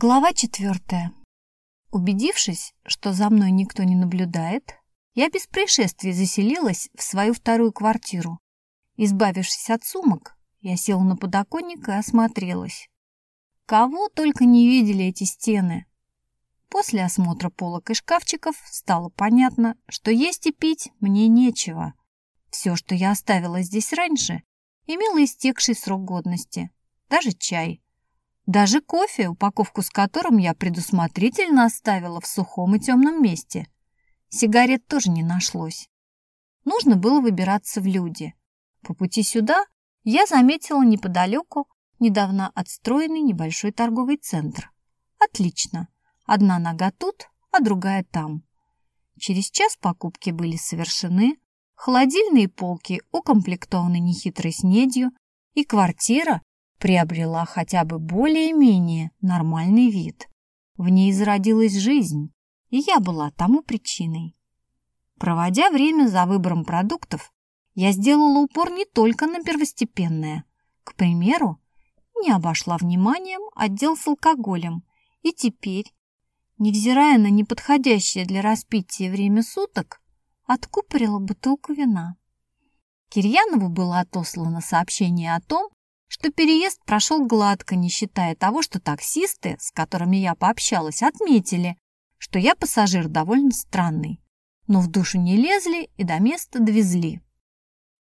Глава четвертая. Убедившись, что за мной никто не наблюдает, я без происшествий заселилась в свою вторую квартиру. Избавившись от сумок, я села на подоконник и осмотрелась. Кого только не видели эти стены. После осмотра полок и шкафчиков стало понятно, что есть и пить мне нечего. Все, что я оставила здесь раньше, имело истекший срок годности. Даже чай – даже кофе, упаковку с которым я предусмотрительно оставила в сухом и темном месте. Сигарет тоже не нашлось. Нужно было выбираться в люди. По пути сюда я заметила неподалеку недавно отстроенный небольшой торговый центр. Отлично. Одна нога тут, а другая там. Через час покупки были совершены, холодильные полки укомплектованы нехитрой снедью, и квартира приобрела хотя бы более-менее нормальный вид. В ней зародилась жизнь, и я была тому причиной. Проводя время за выбором продуктов, я сделала упор не только на первостепенное. К примеру, не обошла вниманием отдел с алкоголем, и теперь, невзирая на неподходящее для распития время суток, откупорила бутылку вина. Кирьянову было отослано сообщение о том, что переезд прошел гладко, не считая того, что таксисты, с которыми я пообщалась, отметили, что я пассажир довольно странный, но в душу не лезли и до места довезли.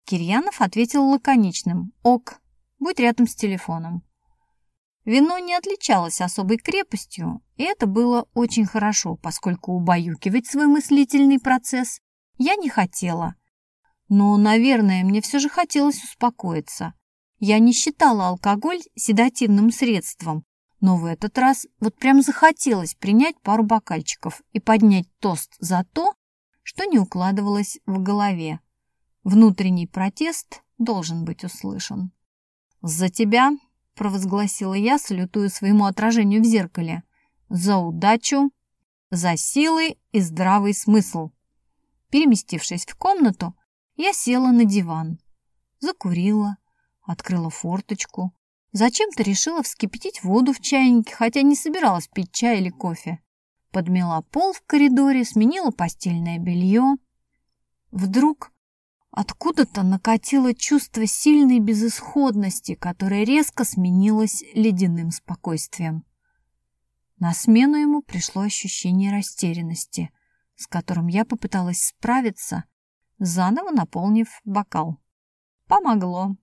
Кирьянов ответил лаконичным «Ок, будь рядом с телефоном». Вино не отличалось особой крепостью, и это было очень хорошо, поскольку убаюкивать свой мыслительный процесс я не хотела. Но, наверное, мне все же хотелось успокоиться. Я не считала алкоголь седативным средством, но в этот раз вот прям захотелось принять пару бокальчиков и поднять тост за то, что не укладывалось в голове. Внутренний протест должен быть услышан. «За тебя!» – провозгласила я, салютуя своему отражению в зеркале. «За удачу! За силы и здравый смысл!» Переместившись в комнату, я села на диван, закурила, Открыла форточку. Зачем-то решила вскипятить воду в чайнике, хотя не собиралась пить чай или кофе. Подмела пол в коридоре, сменила постельное белье. Вдруг откуда-то накатило чувство сильной безысходности, которое резко сменилось ледяным спокойствием. На смену ему пришло ощущение растерянности, с которым я попыталась справиться, заново наполнив бокал. Помогло.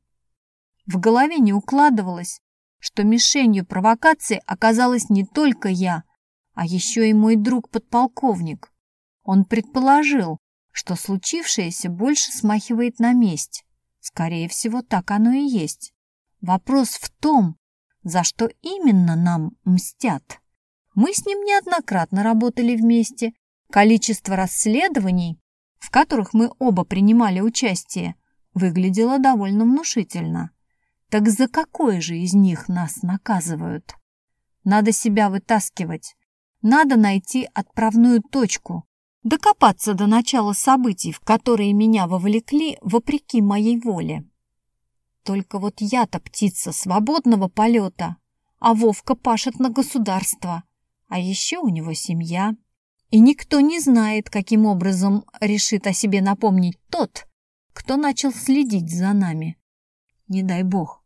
В голове не укладывалось, что мишенью провокации оказалась не только я, а еще и мой друг-подполковник. Он предположил, что случившееся больше смахивает на месть. Скорее всего, так оно и есть. Вопрос в том, за что именно нам мстят. Мы с ним неоднократно работали вместе. Количество расследований, в которых мы оба принимали участие, выглядело довольно внушительно. Так за какое же из них нас наказывают? Надо себя вытаскивать. Надо найти отправную точку. Докопаться до начала событий, в которые меня вовлекли вопреки моей воле. Только вот я-то птица свободного полета, а Вовка пашет на государство. А еще у него семья. И никто не знает, каким образом решит о себе напомнить тот, кто начал следить за нами. Не дай бог,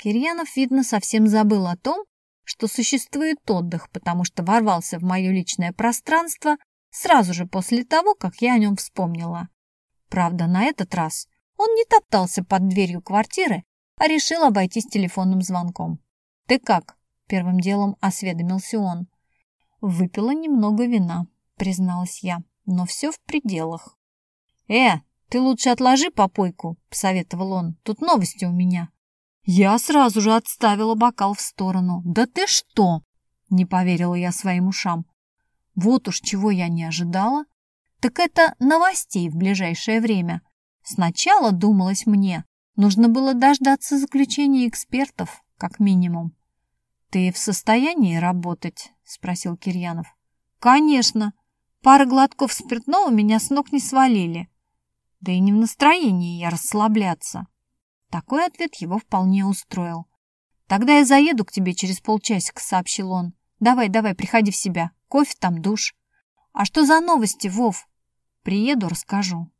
Кирьянов, видно, совсем забыл о том, что существует отдых, потому что ворвался в мое личное пространство сразу же после того, как я о нем вспомнила. Правда, на этот раз он не топтался под дверью квартиры, а решил обойтись телефонным звонком. «Ты как?» – первым делом осведомился он. «Выпила немного вина», – призналась я, – «но все в пределах». «Э, ты лучше отложи попойку», – посоветовал он. «Тут новости у меня». Я сразу же отставила бокал в сторону. «Да ты что?» — не поверила я своим ушам. Вот уж чего я не ожидала. Так это новостей в ближайшее время. Сначала, думалось мне, нужно было дождаться заключения экспертов, как минимум. «Ты в состоянии работать?» — спросил Кирьянов. «Конечно. Пара глотков спиртного меня с ног не свалили. Да и не в настроении я расслабляться». Такой ответ его вполне устроил. «Тогда я заеду к тебе через полчасика», — сообщил он. «Давай, давай, приходи в себя. Кофе там, душ». «А что за новости, Вов?» «Приеду, расскажу».